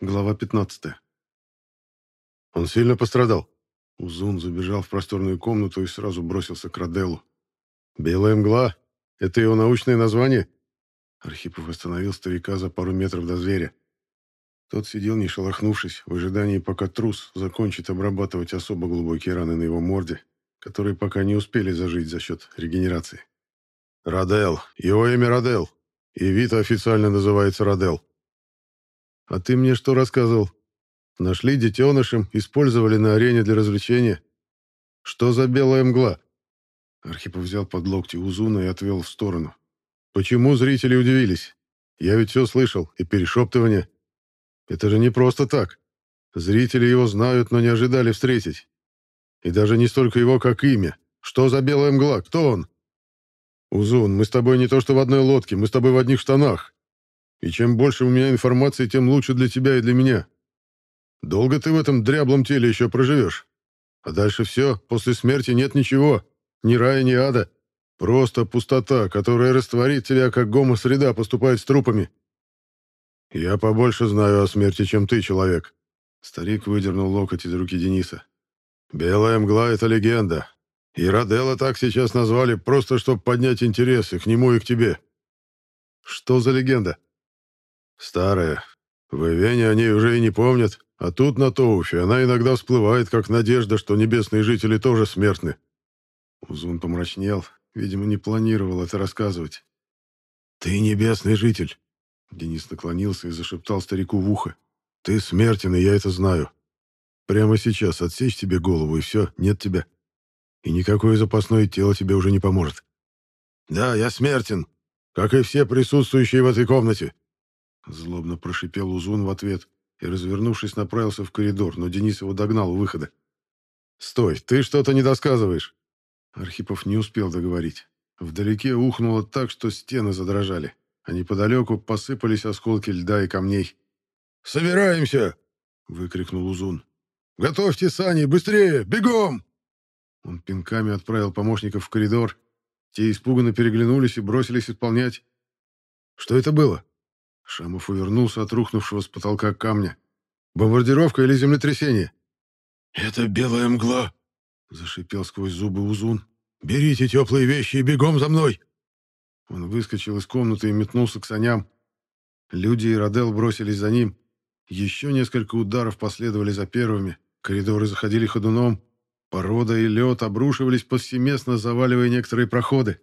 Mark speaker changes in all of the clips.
Speaker 1: Глава 15. Он сильно пострадал. Узун забежал в просторную комнату и сразу бросился к Раделу. «Белая мгла? Это его научное название?» Архипов остановил старика за пару метров до зверя. Тот сидел, не шелохнувшись, в ожидании, пока трус закончит обрабатывать особо глубокие раны на его морде, которые пока не успели зажить за счет регенерации. «Радел. Его имя Радел. И вид официально называется Радел». «А ты мне что рассказывал? Нашли детенышем, использовали на арене для развлечения. Что за белая мгла?» Архипов взял под локти Узуна и отвел в сторону. «Почему зрители удивились? Я ведь все слышал, и перешептывание. Это же не просто так. Зрители его знают, но не ожидали встретить. И даже не столько его, как имя. Что за белая мгла? Кто он?» «Узун, мы с тобой не то что в одной лодке, мы с тобой в одних штанах. И чем больше у меня информации, тем лучше для тебя и для меня. Долго ты в этом дряблом теле еще проживешь? А дальше все, после смерти нет ничего, ни рая, ни ада. Просто пустота, которая растворит тебя, как гомо-среда поступает с трупами. Я побольше знаю о смерти, чем ты, человек. Старик выдернул локоть из руки Дениса. Белая мгла — это легенда. И Раделла так сейчас назвали, просто чтобы поднять интерес и к нему, и к тебе. Что за легенда? Старая. В Эвене они уже и не помнят, а тут на Тоуфе она иногда всплывает, как надежда, что небесные жители тоже смертны. Узун помрачнел, видимо, не планировал это рассказывать. «Ты небесный житель!» Денис наклонился и зашептал старику в ухо. «Ты смертен, и я это знаю. Прямо сейчас отсечь тебе голову, и все, нет тебя. И никакое запасное тело тебе уже не поможет. Да, я смертен, как и все присутствующие в этой комнате. Злобно прошипел Узун в ответ и, развернувшись, направился в коридор, но Денис его догнал у выхода. «Стой, ты что-то не досказываешь!» Архипов не успел договорить. Вдалеке ухнуло так, что стены задрожали, а неподалеку посыпались осколки льда и камней. «Собираемся!» — выкрикнул Узун. «Готовьте сани, быстрее, бегом!» Он пинками отправил помощников в коридор. Те испуганно переглянулись и бросились исполнять. «Что это было?» Шамов увернулся от рухнувшего с потолка камня. «Бомбардировка или землетрясение?» «Это белая мгла!» — зашипел сквозь зубы Узун. «Берите теплые вещи и бегом за мной!» Он выскочил из комнаты и метнулся к саням. Люди и Родел бросились за ним. Еще несколько ударов последовали за первыми. Коридоры заходили ходуном. Порода и лед обрушивались повсеместно, заваливая некоторые проходы.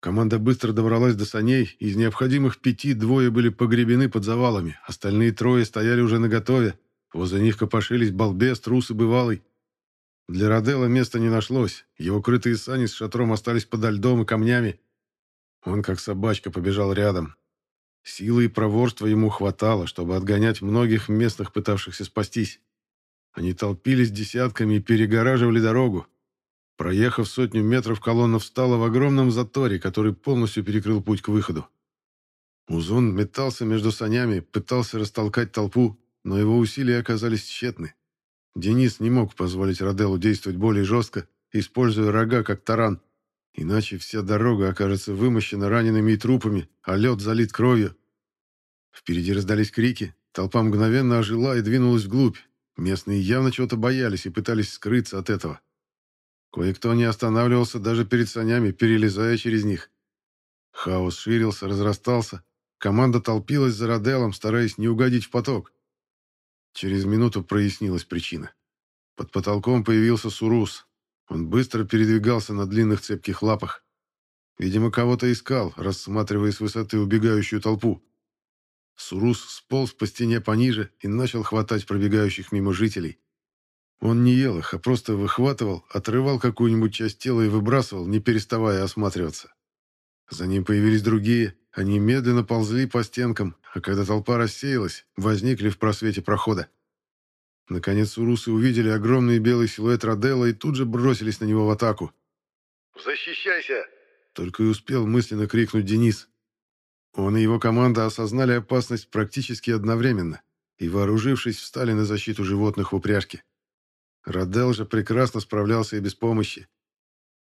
Speaker 1: Команда быстро добралась до саней, из необходимых пяти двое были погребены под завалами, остальные трое стояли уже наготове. Возле них копошились балбес, трус и бывалый. Для Родела места не нашлось, его крытые сани с шатром остались подо льдом и камнями. Он, как собачка, побежал рядом. Силы и проворства ему хватало, чтобы отгонять многих местных, пытавшихся спастись. Они толпились десятками и перегораживали дорогу, Проехав сотню метров, колонна встала в огромном заторе, который полностью перекрыл путь к выходу. Узун метался между санями, пытался растолкать толпу, но его усилия оказались тщетны. Денис не мог позволить Роделу действовать более жестко, используя рога как таран, иначе вся дорога окажется вымощена ранеными и трупами, а лед залит кровью. Впереди раздались крики, толпа мгновенно ожила и двинулась вглубь. Местные явно чего-то боялись и пытались скрыться от этого. Кое-кто не останавливался даже перед санями, перелезая через них. Хаос ширился, разрастался. Команда толпилась за Роделом, стараясь не угодить в поток. Через минуту прояснилась причина. Под потолком появился Сурус. Он быстро передвигался на длинных цепких лапах. Видимо, кого-то искал, рассматривая с высоты убегающую толпу. Сурус сполз по стене пониже и начал хватать пробегающих мимо жителей. Он не ел их, а просто выхватывал, отрывал какую-нибудь часть тела и выбрасывал, не переставая осматриваться. За ним появились другие, они медленно ползли по стенкам, а когда толпа рассеялась, возникли в просвете прохода. Наконец урусы увидели огромный белый силуэт Роделла и тут же бросились на него в атаку.
Speaker 2: «Защищайся!»
Speaker 1: Только и успел мысленно крикнуть Денис. Он и его команда осознали опасность практически одновременно и, вооружившись, встали на защиту животных в упряжке. Радел же прекрасно справлялся и без помощи.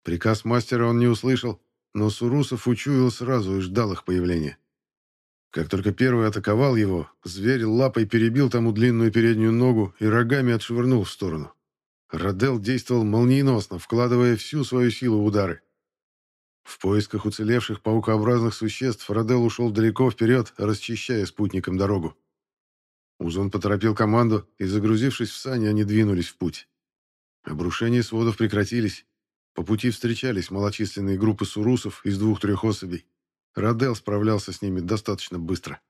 Speaker 1: Приказ мастера он не услышал, но Сурусов учуял сразу и ждал их появления. Как только первый атаковал его, зверь лапой перебил тому длинную переднюю ногу и рогами отшвырнул в сторону. Радел действовал молниеносно, вкладывая всю свою силу в удары. В поисках уцелевших паукообразных существ Радел ушел далеко вперед, расчищая спутникам дорогу. Узон поторопил команду, и, загрузившись в сани, они двинулись в путь. Обрушения сводов прекратились. По пути встречались малочисленные группы сурусов из двух-трех особей. Радел справлялся с ними достаточно быстро.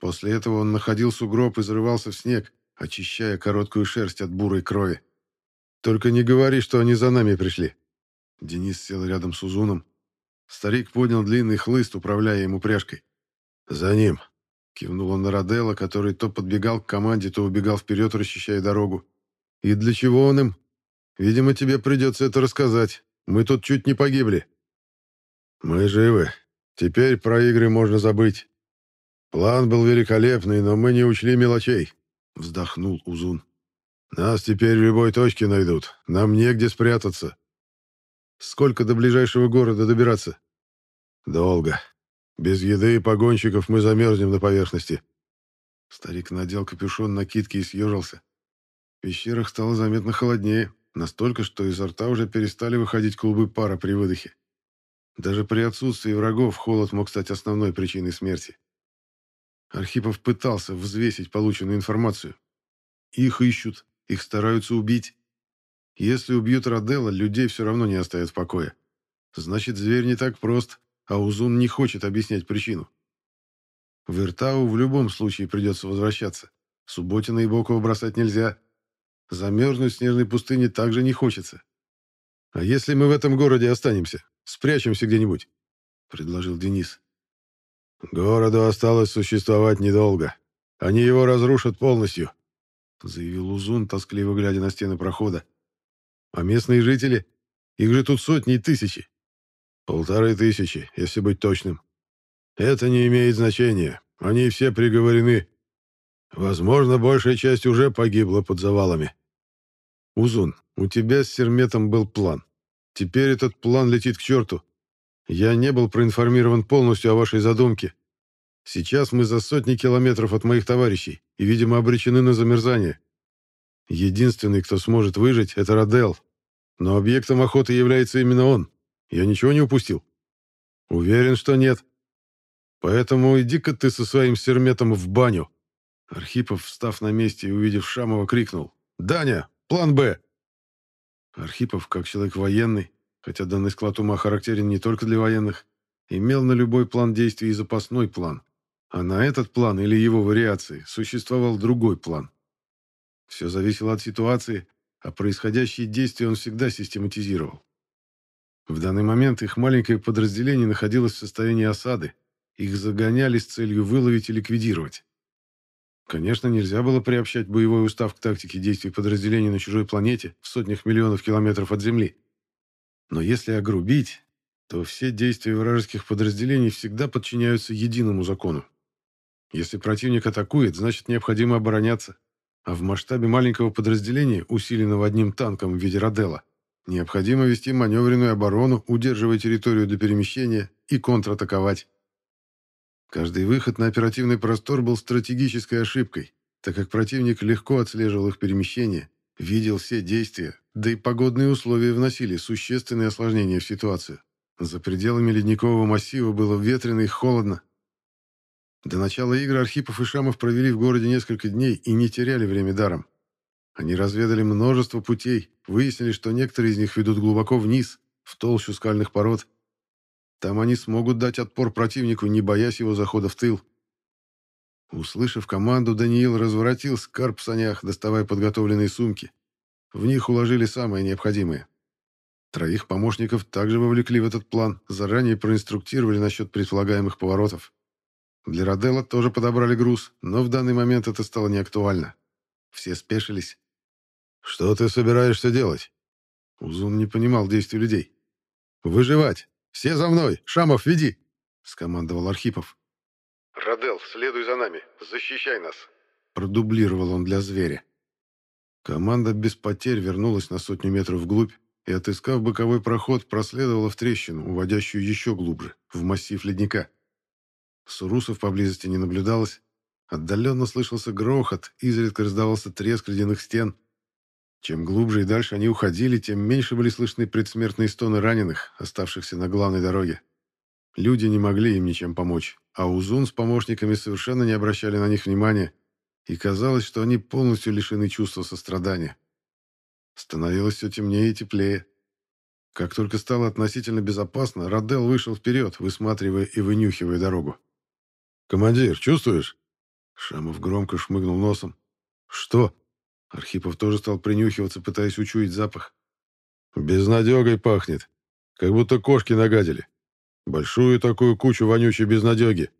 Speaker 1: После этого он находил сугроб и зарывался в снег, очищая короткую шерсть от бурой крови. «Только не говори, что они за нами пришли», Денис сел рядом с Узуном. Старик поднял длинный хлыст, управляя ему пряжкой. «За ним!» — кивнул он на Роделла, который то подбегал к команде, то убегал вперед, расчищая дорогу. «И для чего он им? Видимо, тебе придется это рассказать. Мы тут чуть не погибли». «Мы живы. Теперь про игры можно забыть. План был великолепный, но мы не учли мелочей», — вздохнул Узун. «Нас теперь в любой точке найдут. Нам негде спрятаться. Сколько до ближайшего города добираться? Долго. Без еды и погонщиков мы замерзнем на поверхности. Старик надел капюшон накидки и съежился. В пещерах стало заметно холоднее, настолько, что изо рта уже перестали выходить клубы пара при выдохе. Даже при отсутствии врагов холод мог стать основной причиной смерти. Архипов пытался взвесить полученную информацию. Их ищут, их стараются убить. Если убьют Роделла, людей все равно не оставят в покое. Значит, зверь не так прост, а Узун не хочет объяснять причину. В Иртау в любом случае придется возвращаться. Субботина и Бокова бросать нельзя. Замерзнуть в снежной пустыне также не хочется. «А если мы в этом городе останемся? Спрячемся где-нибудь?» — предложил Денис. «Городу осталось существовать недолго. Они его разрушат полностью», — заявил Узун, тоскливо глядя на стены прохода. А местные жители? Их же тут сотни и тысячи. Полторы тысячи, если быть точным. Это не имеет значения. Они все приговорены. Возможно, большая часть уже погибла под завалами. Узун, у тебя с Серметом был план. Теперь этот план летит к черту. Я не был проинформирован полностью о вашей задумке. Сейчас мы за сотни километров от моих товарищей и, видимо, обречены на замерзание. Единственный, кто сможет выжить, это Родел. Но объектом охоты является именно он. Я ничего не упустил? Уверен, что нет. Поэтому иди-ка ты со своим серметом в баню. Архипов, встав на месте и увидев Шамова, крикнул. «Даня, план «Б». Архипов, как человек военный, хотя данный склад ума характерен не только для военных, имел на любой план действий и запасной план. А на этот план или его вариации существовал другой план. Все зависело от ситуации, а происходящие действия он всегда систематизировал. В данный момент их маленькое подразделение находилось в состоянии осады, их загоняли с целью выловить и ликвидировать. Конечно, нельзя было приобщать боевой устав к тактике действий подразделений на чужой планете в сотнях миллионов километров от Земли. Но если огрубить, то все действия вражеских подразделений всегда подчиняются единому закону. Если противник атакует, значит необходимо обороняться. А в масштабе маленького подразделения, усиленного одним танком в виде Роделла, необходимо вести маневренную оборону, удерживая территорию до перемещения и контратаковать. Каждый выход на оперативный простор был стратегической ошибкой, так как противник легко отслеживал их перемещение, видел все действия, да и погодные условия вносили существенные осложнения в ситуацию. За пределами ледникового массива было ветрено и холодно, до начала игры Архипов и Шамов провели в городе несколько дней и не теряли время даром. Они разведали множество путей, выяснили, что некоторые из них ведут глубоко вниз, в толщу скальных пород. Там они смогут дать отпор противнику, не боясь его захода в тыл. Услышав команду, Даниил разворотил скарб в санях, доставая подготовленные сумки. В них уложили самое необходимое. Троих помощников также вовлекли в этот план, заранее проинструктировали насчет предполагаемых поворотов. Для Роделла тоже подобрали груз, но в данный момент это стало неактуально. Все спешились. «Что ты собираешься делать?» Узун не понимал действий людей. «Выживать! Все за мной! Шамов, веди!» — скомандовал Архипов.
Speaker 2: «Родел, следуй за нами! Защищай нас!»
Speaker 1: — продублировал он для зверя. Команда без потерь вернулась на сотню метров вглубь и, отыскав боковой проход, проследовала в трещину, уводящую еще глубже, в массив ледника. Сурусов поблизости не наблюдалось. Отдаленно слышался грохот, изредка раздавался треск ледяных стен. Чем глубже и дальше они уходили, тем меньше были слышны предсмертные стоны раненых, оставшихся на главной дороге. Люди не могли им ничем помочь, а Узун с помощниками совершенно не обращали на них внимания, и казалось, что они полностью лишены чувства сострадания. Становилось все темнее и теплее. Как только стало относительно безопасно, Радел вышел вперед, высматривая и вынюхивая дорогу. «Командир, чувствуешь?» Шамов громко шмыгнул носом. «Что?» Архипов тоже стал принюхиваться, пытаясь учуять запах. «Безнадегой пахнет. Как будто кошки нагадили. Большую такую кучу вонючей безнадеги.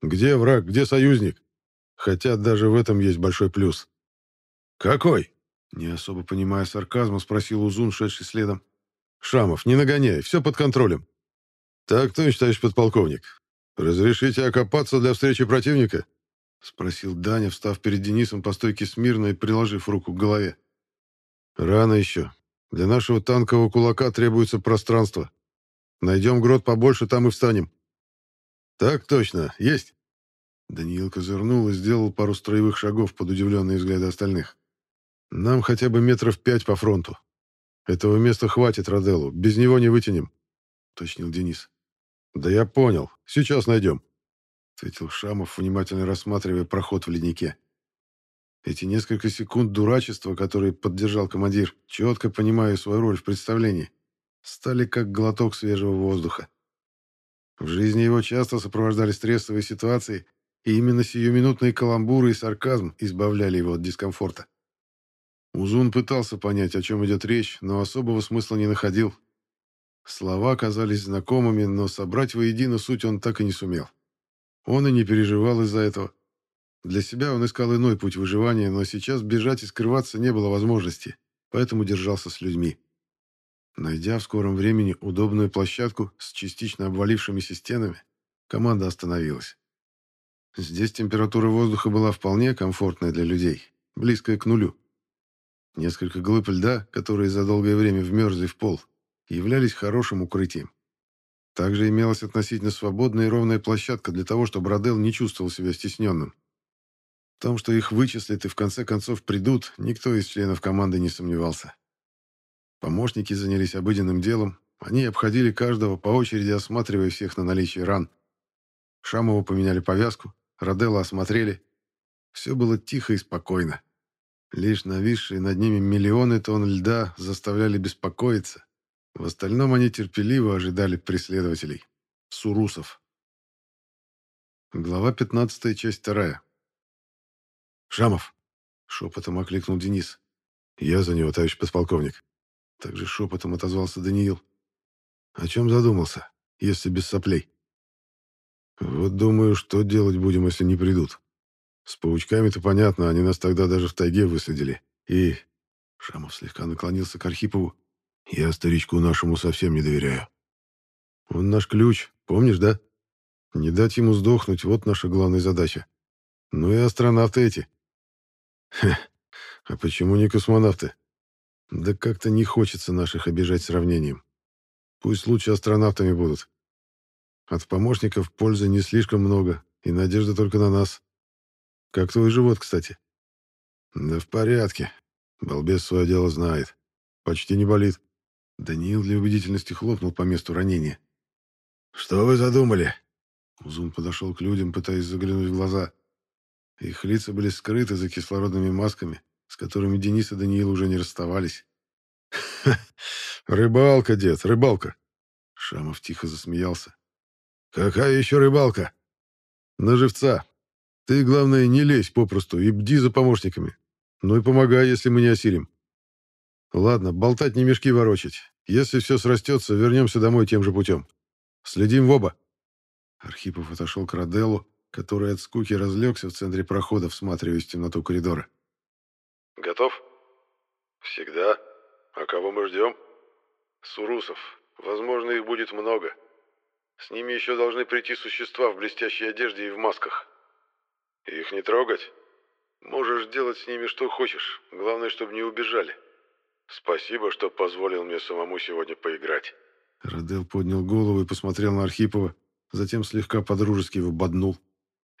Speaker 1: Где враг, где союзник? Хотя даже в этом есть большой плюс». «Какой?» Не особо понимая сарказма, спросил Узун, шедший следом. «Шамов, не нагоняй, все под контролем». «Так точно, товарищ подполковник. Разрешите окопаться для встречи противника?» Спросил Даня, встав перед Денисом по стойке смирно и приложив руку к голове. «Рано еще. Для нашего танкового кулака требуется пространство. Найдем грот побольше, там и встанем». «Так точно, есть». Даниил козырнул и сделал пару строевых шагов под удивленные взгляды остальных. «Нам хотя бы метров пять по фронту. Этого места хватит Роделу, без него не вытянем», — уточнил Денис. «Да я понял, сейчас найдем», — ответил Шамов, внимательно рассматривая проход в леднике. Эти несколько секунд дурачества, которые поддержал командир, четко понимая свою роль в представлении, стали как глоток свежего воздуха. В жизни его часто сопровождали стрессовые ситуации, и именно сиюминутные каламбуры и сарказм избавляли его от дискомфорта. Узун пытался понять, о чем идет речь, но особого смысла не находил. Слова казались знакомыми, но собрать воедино суть он так и не сумел. Он и не переживал из-за этого. Для себя он искал иной путь выживания, но сейчас бежать и скрываться не было возможности, поэтому держался с людьми. Найдя в скором времени удобную площадку с частично обвалившимися стенами, команда остановилась. Здесь температура воздуха была вполне комфортная для людей, близкая к нулю. Несколько глыб льда, которые за долгое время вмерзли в пол, являлись хорошим укрытием. Также имелась относительно свободная и ровная площадка для того, чтобы Родел не чувствовал себя стесненным. В том, что их вычислят и в конце концов придут, никто из членов команды не сомневался. Помощники занялись обыденным делом, они обходили каждого по очереди, осматривая всех на наличие ран. Шамову поменяли повязку, Роделла осмотрели. Все было тихо и спокойно. Лишь нависшие над ними миллионы тонн льда заставляли беспокоиться. В остальном они терпеливо ожидали преследователей. Сурусов. Глава 15, часть 2. «Шамов!» — шепотом окликнул Денис. «Я за него, товарищ подполковник». Также шепотом отозвался Даниил. «О чем задумался, если без соплей?» «Вот думаю, что делать будем, если не придут. С паучками-то понятно, они нас тогда даже в тайге высадили. И...» Шамов слегка наклонился к Архипову. «Я старичку нашему совсем не доверяю. Он наш ключ, помнишь, да? Не дать ему сдохнуть, вот наша главная задача. Ну и астронавты эти». «Хе, а почему не космонавты?» «Да как-то не хочется наших обижать сравнением. Пусть лучше астронавтами будут. От помощников пользы не слишком много, и надежда только на нас. Как твой живот, кстати? Да в порядке. Балбес свое дело знает. Почти не болит. Даниил для убедительности хлопнул по месту ранения. Что вы задумали? Узун подошел к людям, пытаясь заглянуть в глаза. Их лица были скрыты за кислородными масками, с которыми Денис и Даниил уже не расставались. «Рыбалка, дед, рыбалка!» Шамов тихо засмеялся. «Какая еще рыбалка?» «На живца. Ты, главное, не лезь попросту и бди за помощниками. Ну и помогай, если мы не осилим. Ладно, болтать не мешки ворочать. Если все срастется, вернемся домой тем же путем. Следим в оба. Архипов отошел к Роделлу, который от скуки разлегся в центре прохода, всматриваясь в темноту коридора.
Speaker 2: «Готов?» «Всегда. А кого мы ждем?» «Сурусов. Возможно, их будет много. С ними еще должны прийти существа в блестящей одежде и в масках. Их не трогать? Можешь делать с ними что хочешь. Главное, чтобы не убежали. Спасибо, что позволил мне самому сегодня поиграть.
Speaker 1: Родел поднял голову и посмотрел на Архипова. затем слегка подружески его боднул.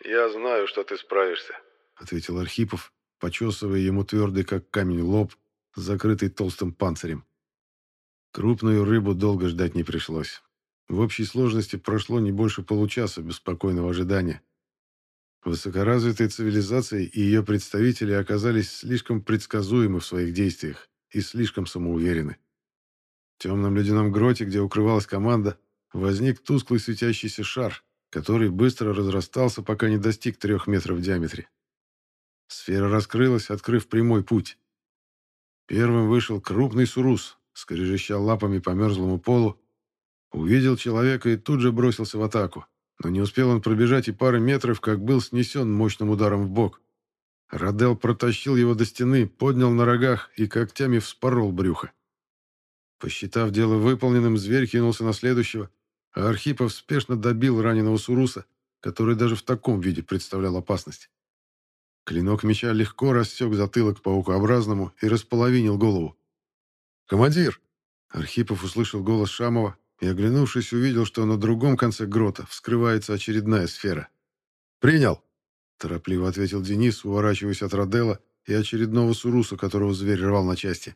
Speaker 2: «Я знаю, что ты справишься», —
Speaker 1: ответил Архипов, почесывая ему твердый, как камень, лоб, закрытый толстым панцирем. Крупную рыбу долго ждать не пришлось. В общей сложности прошло не больше получаса беспокойного ожидания. Высокоразвитая цивилизация и ее представители оказались слишком предсказуемы в своих действиях и слишком самоуверены. В темном ледяном гроте, где укрывалась команда, возник тусклый светящийся шар, который быстро разрастался, пока не достиг трех метров в диаметре. Сфера раскрылась, открыв прямой путь. Первым вышел крупный сурус, скрежещал лапами по мерзлому полу, увидел человека и тут же бросился в атаку. Но не успел он пробежать и пары метров, как был снесен мощным ударом в бок. Радел протащил его до стены, поднял на рогах и когтями вспорол брюхо. Посчитав дело выполненным, зверь кинулся на следующего, а Архипов спешно добил раненого Суруса, который даже в таком виде представлял опасность. Клинок меча легко рассек затылок паукообразному и располовинил голову. «Командир!» Архипов услышал голос Шамова и, оглянувшись, увидел, что на другом конце грота вскрывается очередная сфера. «Принял!» – торопливо ответил Денис, уворачиваясь от Родела и очередного Суруса, которого зверь рвал на части.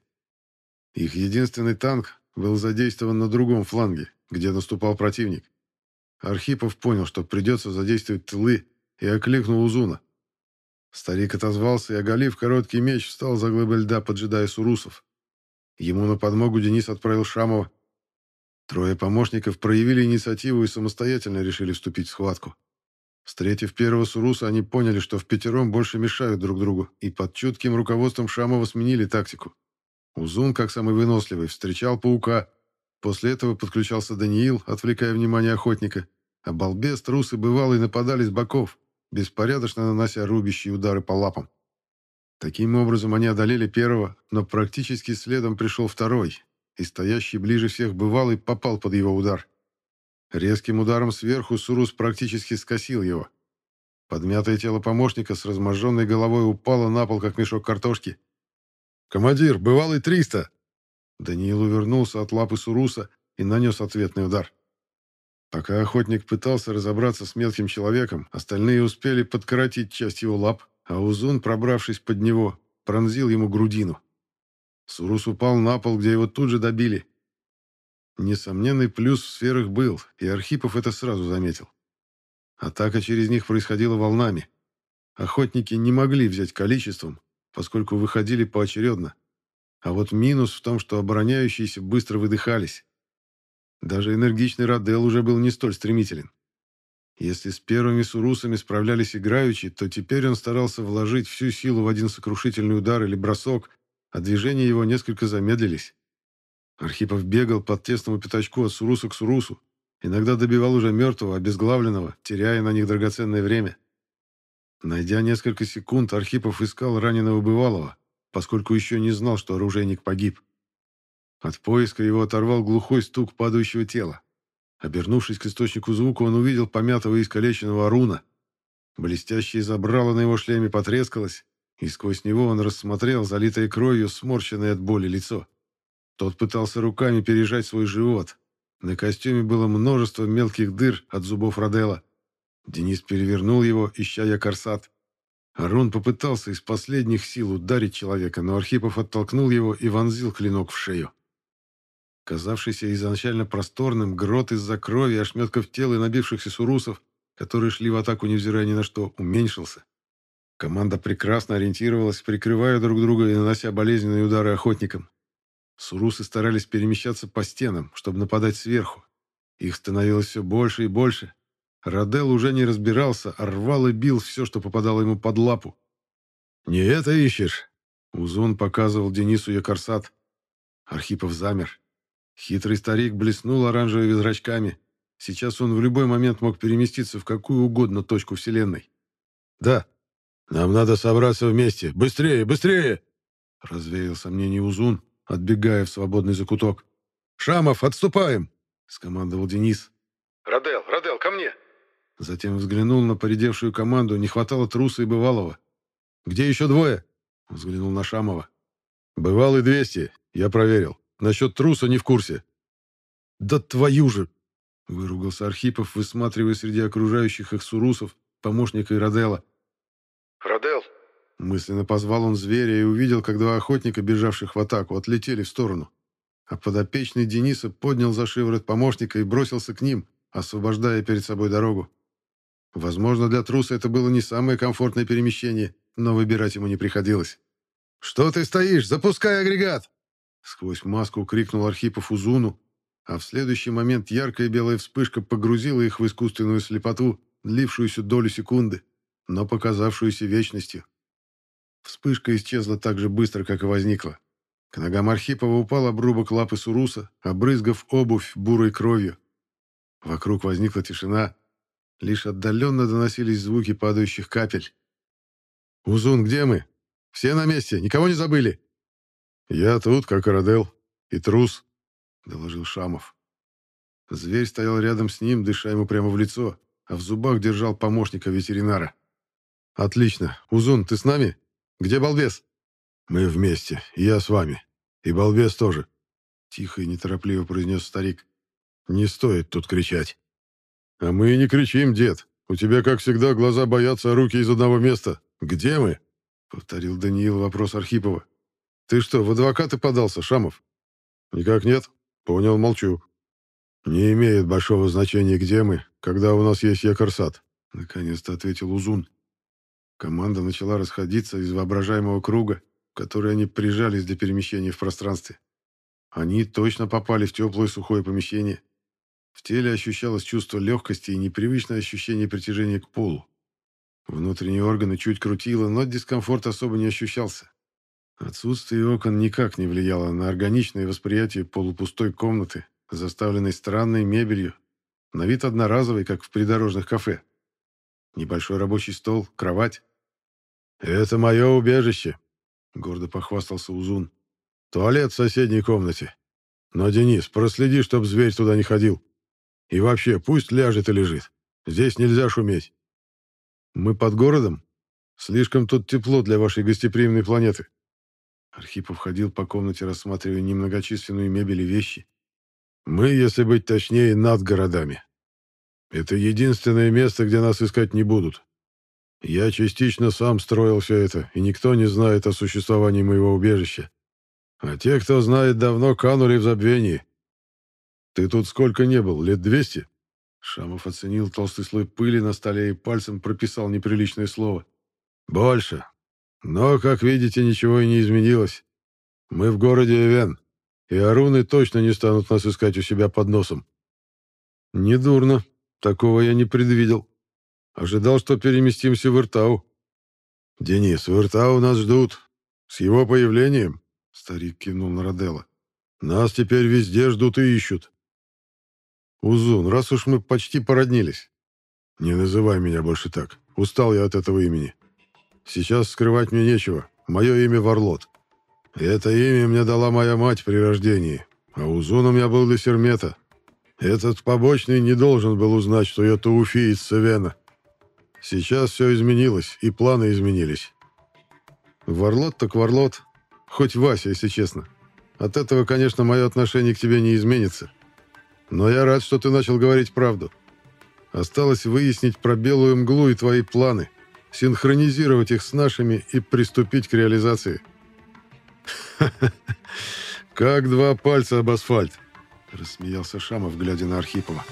Speaker 1: Их единственный танк был задействован на другом фланге, где наступал противник. Архипов понял, что придется задействовать тылы, и окликнул Узуна. Старик отозвался и, оголив короткий меч, встал за глыбой льда, поджидая сурусов. Ему на подмогу Денис отправил Шамова, Трое помощников проявили инициативу и самостоятельно решили вступить в схватку. Встретив первого Суруса, они поняли, что в пятером больше мешают друг другу, и под чутким руководством Шамова сменили тактику. Узун, как самый выносливый, встречал паука. После этого подключался Даниил, отвлекая внимание охотника. А балбес, трусы бывалые нападали с боков, беспорядочно нанося рубящие удары по лапам. Таким образом, они одолели первого, но практически следом пришел второй, и стоящий ближе всех бывалый попал под его удар. Резким ударом сверху Сурус практически скосил его. Подмятое тело помощника с разможженной головой упало на пол, как мешок картошки. «Командир, бывалый триста!» Даниил увернулся от лапы Суруса и нанес ответный удар. Пока охотник пытался разобраться с мелким человеком, остальные успели подкоротить часть его лап, а Узун, пробравшись под него, пронзил ему грудину. Сурус упал на пол, где его тут же добили. Несомненный плюс в сферах был, и Архипов это сразу заметил. Атака через них происходила волнами. Охотники не могли взять количеством, поскольку выходили поочередно. А вот минус в том, что обороняющиеся быстро выдыхались. Даже энергичный Радел уже был не столь стремителен. Если с первыми сурусами справлялись играючи, то теперь он старался вложить всю силу в один сокрушительный удар или бросок, а движения его несколько замедлились. Архипов бегал под тесному пятачку от суруса к сурусу, иногда добивал уже мертвого, обезглавленного, теряя на них драгоценное время. Найдя несколько секунд, Архипов искал раненого бывалого, поскольку еще не знал, что оружейник погиб. От поиска его оторвал глухой стук падающего тела. Обернувшись к источнику звука, он увидел помятого и искалеченного Аруна. Блестящее забрало на его шлеме потрескалось, и сквозь него он рассмотрел залитое кровью, сморщенное от боли лицо. Тот пытался руками пережать свой живот. На костюме было множество мелких дыр от зубов Родела. Денис перевернул его, ища якорсат. Арон попытался из последних сил ударить человека, но Архипов оттолкнул его и вонзил клинок в шею. Казавшийся изначально просторным, грот из-за крови, ошметков тела и набившихся сурусов, которые шли в атаку невзирая ни на что, уменьшился. Команда прекрасно ориентировалась, прикрывая друг друга и нанося болезненные удары охотникам. Сурусы старались перемещаться по стенам, чтобы нападать сверху. Их становилось все больше и больше. Радел уже не разбирался, а рвал и бил все, что попадало ему под лапу. «Не это ищешь?» Узун показывал Денису якорсат. Архипов замер. Хитрый старик блеснул оранжевыми зрачками. Сейчас он в любой момент мог переместиться в какую угодно точку Вселенной. «Да», «Нам надо собраться вместе! Быстрее, быстрее!» Развеял сомнение Узун, отбегая в свободный закуток. «Шамов, отступаем!» — скомандовал Денис.
Speaker 2: «Радел, Радел, ко мне!»
Speaker 1: Затем взглянул на поредевшую команду, не хватало труса и бывалого. «Где еще двое?» — взглянул на Шамова. «Бывалый двести, я проверил. Насчет труса не в курсе». «Да твою же!» Выругался Архипов, высматривая среди окружающих их сурусов помощника Иродела.
Speaker 2: «Родел!»
Speaker 1: Мысленно позвал он зверя и увидел, как два охотника, бежавших в атаку, отлетели в сторону. А подопечный Дениса поднял за шиворот помощника и бросился к ним, освобождая перед собой дорогу. Возможно, для труса это было не самое комфортное перемещение, но выбирать ему не приходилось. «Что ты стоишь? Запускай агрегат!» Сквозь маску крикнул Архипов Узуну, а в следующий момент яркая белая вспышка погрузила их в искусственную слепоту, длившуюся долю секунды, но показавшуюся вечностью. Вспышка исчезла так же быстро, как и возникла. К ногам Архипова упал обрубок лапы Суруса, обрызгав обувь бурой кровью. Вокруг возникла тишина. Лишь отдаленно доносились звуки падающих капель. «Узун, где мы? Все на месте? Никого не забыли?» «Я тут, как Родел. И трус», — доложил Шамов. Зверь стоял рядом с ним, дыша ему прямо в лицо, а в зубах держал помощника ветеринара. «Отлично. Узун, ты с нами? Где балбес?» «Мы вместе. Я с вами. И балбес тоже», — тихо и неторопливо произнес старик. «Не стоит тут кричать». «А мы и не кричим, дед. У тебя, как всегда, глаза боятся, а руки из одного места. Где мы?» — повторил Даниил вопрос Архипова. «Ты что, в адвокаты подался, Шамов?» «Никак нет. Понял, молчу». «Не имеет большого значения, где мы, когда у нас есть якорсад», — наконец-то ответил Узун. Команда начала расходиться из воображаемого круга, в который они прижались для перемещения в пространстве. Они точно попали в теплое сухое помещение. В теле ощущалось чувство легкости и непривычное ощущение притяжения к полу. Внутренние органы чуть крутило, но дискомфорт особо не ощущался. Отсутствие окон никак не влияло на органичное восприятие полупустой комнаты, заставленной странной мебелью, на вид одноразовой, как в придорожных кафе. Небольшой рабочий стол, кровать. «Это мое убежище», — гордо похвастался Узун. «Туалет в соседней комнате. Но, Денис, проследи, чтоб зверь туда не ходил. И вообще, пусть ляжет и лежит. Здесь нельзя шуметь». «Мы под городом? Слишком тут тепло для вашей гостеприимной планеты», Архипов ходил по комнате, рассматривая немногочисленную мебель и вещи. «Мы, если быть точнее, над городами. Это единственное место, где нас искать не будут. Я частично сам строил все это, и никто не знает о существовании моего убежища. А те, кто знает, давно канули в забвении. Ты тут сколько не был? Лет двести?» Шамов оценил толстый слой пыли на столе и пальцем прописал неприличное слово. «Больше. Но, как видите, ничего и не изменилось. Мы в городе Эвен, и аруны точно не станут нас искать у себя под носом. Недурно. Такого я не предвидел. Ожидал, что переместимся в Иртау. Денис, в Иртау нас ждут. С его появлением, старик кивнул на Роделла, нас теперь везде ждут и ищут. Узун, раз уж мы почти породнились. Не называй меня больше так. Устал я от этого имени. Сейчас скрывать мне нечего. Мое имя Варлот. Это имя мне дала моя мать при рождении, а узуном я был для Сермета. Этот побочный не должен был узнать, что я Тауфи из Севена. Сейчас все изменилось, и планы изменились. Варлот так Варлот. Хоть Вася, если честно. От этого, конечно, мое отношение к тебе не изменится. Но я рад, что ты начал говорить правду. Осталось выяснить про белую мглу и твои планы синхронизировать их с нашими и приступить к реализации. «Как два пальца об асфальт!» — рассмеялся Шамов, глядя на Архипова.